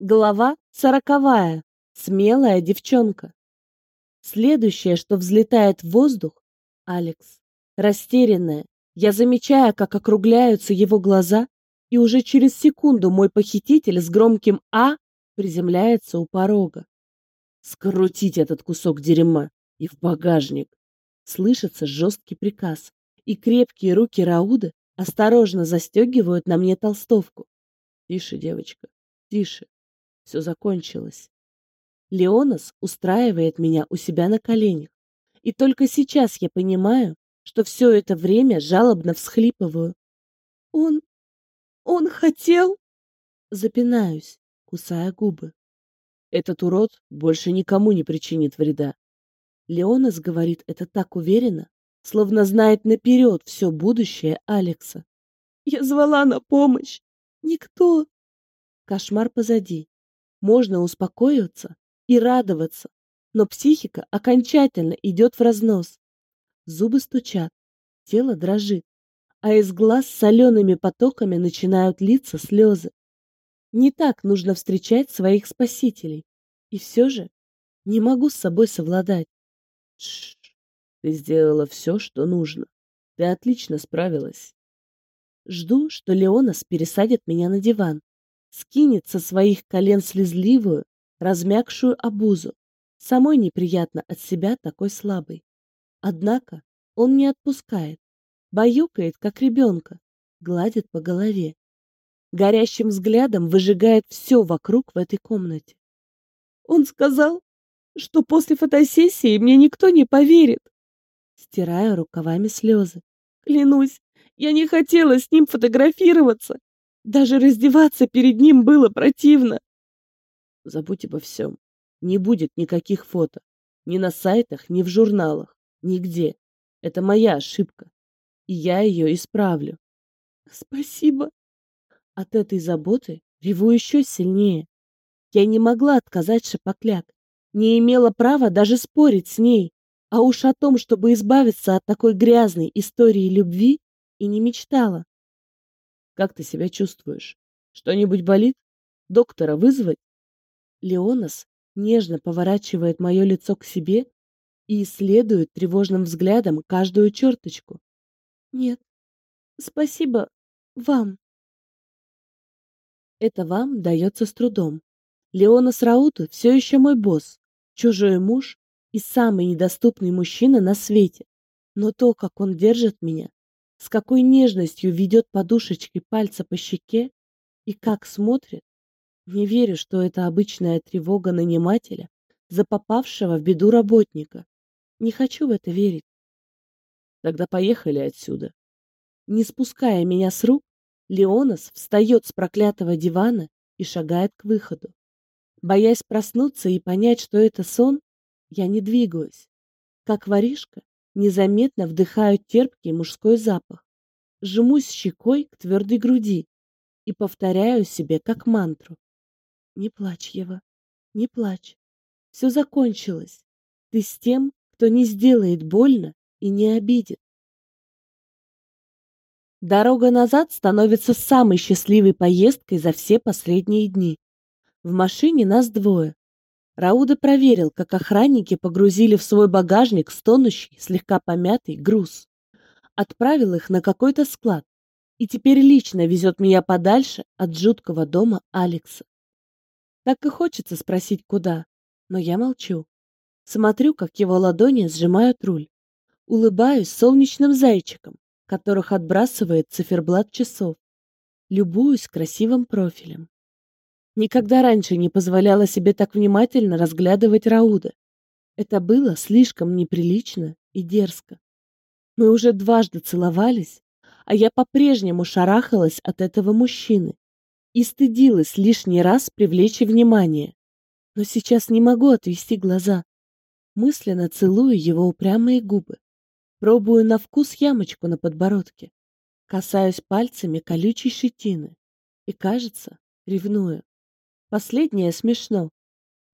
Глава сороковая. Смелая девчонка. Следующее, что взлетает в воздух, Алекс. Растерянная, я замечаю, как округляются его глаза, и уже через секунду мой похититель с громким «А» приземляется у порога. Скрутить этот кусок дерьма и в багажник. Слышится жесткий приказ, и крепкие руки Рауда осторожно застегивают на мне толстовку. Тише, девочка, тише. Все закончилось. Леонас устраивает меня у себя на коленях. И только сейчас я понимаю, что все это время жалобно всхлипываю. Он... он хотел... Запинаюсь, кусая губы. Этот урод больше никому не причинит вреда. Леонас говорит это так уверенно, словно знает наперед все будущее Алекса. Я звала на помощь. Никто. Кошмар позади. Можно успокоиться и радоваться, но психика окончательно идет в разнос. Зубы стучат, тело дрожит, а из глаз солеными потоками начинают литься слезы. Не так нужно встречать своих спасителей. И все же не могу с собой совладать. Тш, ты сделала все, что нужно. Ты отлично справилась. Жду, что Леонас пересадит меня на диван, скинет со своих колен слезливую, размягшую обузу. Самой неприятно от себя такой слабой. Однако он не отпускает, баюкает, как ребенка, гладит по голове. Горящим взглядом выжигает все вокруг в этой комнате. Он сказал, что после фотосессии мне никто не поверит. Стираю рукавами слезы. Клянусь, я не хотела с ним фотографироваться. Даже раздеваться перед ним было противно. Забудь обо всем. Не будет никаких фото. Ни на сайтах, ни в журналах. Нигде. Это моя ошибка. И я ее исправлю. Спасибо. От этой заботы реву еще сильнее. Я не могла отказать Шапокляк. Не имела права даже спорить с ней. А уж о том, чтобы избавиться от такой грязной истории любви, и не мечтала. Как ты себя чувствуешь? Что-нибудь болит? Доктора вызвать? Леонас нежно поворачивает мое лицо к себе и исследует тревожным взглядом каждую черточку. Нет, спасибо вам. Это вам дается с трудом. Леонас Рауту все еще мой босс, чужой муж и самый недоступный мужчина на свете. Но то, как он держит меня, с какой нежностью ведет подушечкой пальца по щеке и как смотрит. Не верю, что это обычная тревога нанимателя за попавшего в беду работника. Не хочу в это верить. Тогда поехали отсюда. Не спуская меня с рук, Леонас встает с проклятого дивана и шагает к выходу. Боясь проснуться и понять, что это сон, я не двигаюсь. Как воришка, незаметно вдыхаю терпкий мужской запах, жмусь щекой к твердой груди и повторяю себе как мантру. Не плачь, Ева, не плачь. Все закончилось. Ты с тем, кто не сделает больно и не обидит. Дорога назад становится самой счастливой поездкой за все последние дни. В машине нас двое. Рауда проверил, как охранники погрузили в свой багажник стонущий, слегка помятый груз. Отправил их на какой-то склад и теперь лично везет меня подальше от жуткого дома Алекса. Так и хочется спросить, куда, но я молчу. Смотрю, как его ладони сжимают руль. Улыбаюсь солнечным зайчиком, которых отбрасывает циферблат часов. Любуюсь красивым профилем. Никогда раньше не позволяла себе так внимательно разглядывать Рауда. Это было слишком неприлично и дерзко. Мы уже дважды целовались, а я по-прежнему шарахалась от этого мужчины и стыдилась лишний раз привлечь внимание. Но сейчас не могу отвести глаза. Мысленно целую его упрямые губы. Пробую на вкус ямочку на подбородке. Касаюсь пальцами колючей щетины. И, кажется, ревную. Последнее смешно.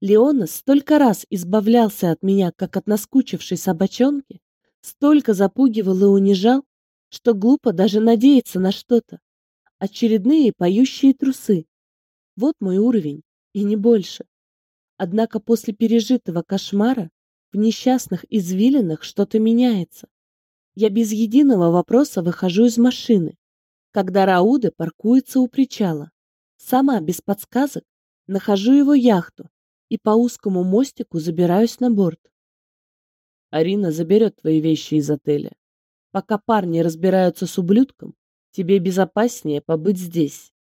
Леона столько раз избавлялся от меня, как от наскучившей собачонки, столько запугивал и унижал, что глупо даже надеяться на что-то. Очередные поющие трусы. Вот мой уровень. и не больше. Однако после пережитого кошмара в несчастных извилинах что-то меняется. Я без единого вопроса выхожу из машины, когда Рауде паркуется у причала. Сама, без подсказок, нахожу его яхту и по узкому мостику забираюсь на борт. Арина заберет твои вещи из отеля. Пока парни разбираются с ублюдком, тебе безопаснее побыть здесь.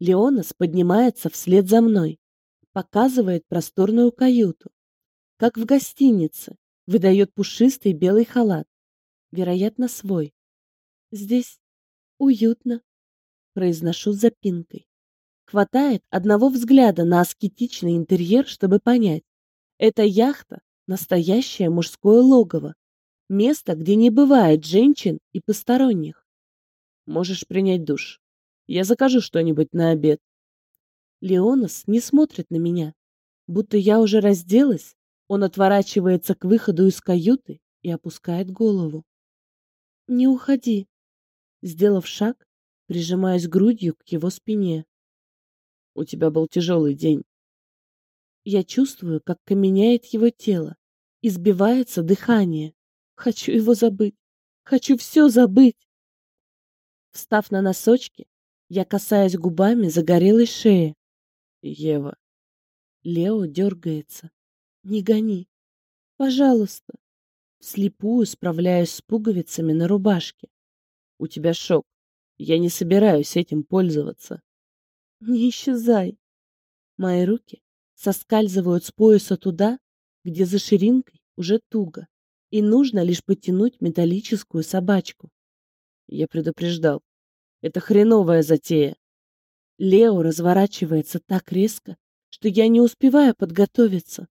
Леонас поднимается вслед за мной, показывает просторную каюту. Как в гостинице, выдает пушистый белый халат. Вероятно, свой. Здесь уютно, произношу с запинкой. Хватает одного взгляда на аскетичный интерьер, чтобы понять. Эта яхта — настоящее мужское логово. Место, где не бывает женщин и посторонних. Можешь принять душ. Я закажу что-нибудь на обед. Леонас не смотрит на меня. Будто я уже разделась, он отворачивается к выходу из каюты и опускает голову. «Не уходи!» Сделав шаг, прижимаясь грудью к его спине. «У тебя был тяжелый день». Я чувствую, как каменяет его тело, избивается дыхание. Хочу его забыть. Хочу все забыть. Встав на носочки, я касаюсь губами загорелой шеи. Ева. Лео дергается. Не гони. Пожалуйста. Слепую справляюсь с пуговицами на рубашке. У тебя шок. Я не собираюсь этим пользоваться. Не исчезай. Мои руки соскальзывают с пояса туда, где за ширинкой уже туго, и нужно лишь потянуть металлическую собачку. Я предупреждал. Это хреновая затея. Лео разворачивается так резко, что я не успеваю подготовиться.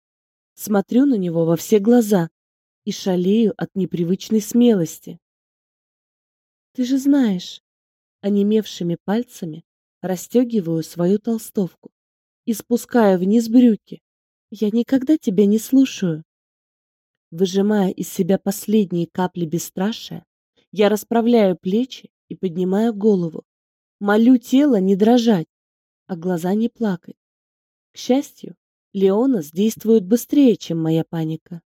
Смотрю на него во все глаза и шалею от непривычной смелости. Ты же знаешь, онемевшими пальцами расстегиваю свою толстовку и спускаю вниз брюки. Я никогда тебя не слушаю. Выжимая из себя последние капли бесстрашия, я расправляю плечи и поднимаю голову. Молю тело не дрожать, а глаза не плакать. К счастью, Леонас действует быстрее, чем моя паника.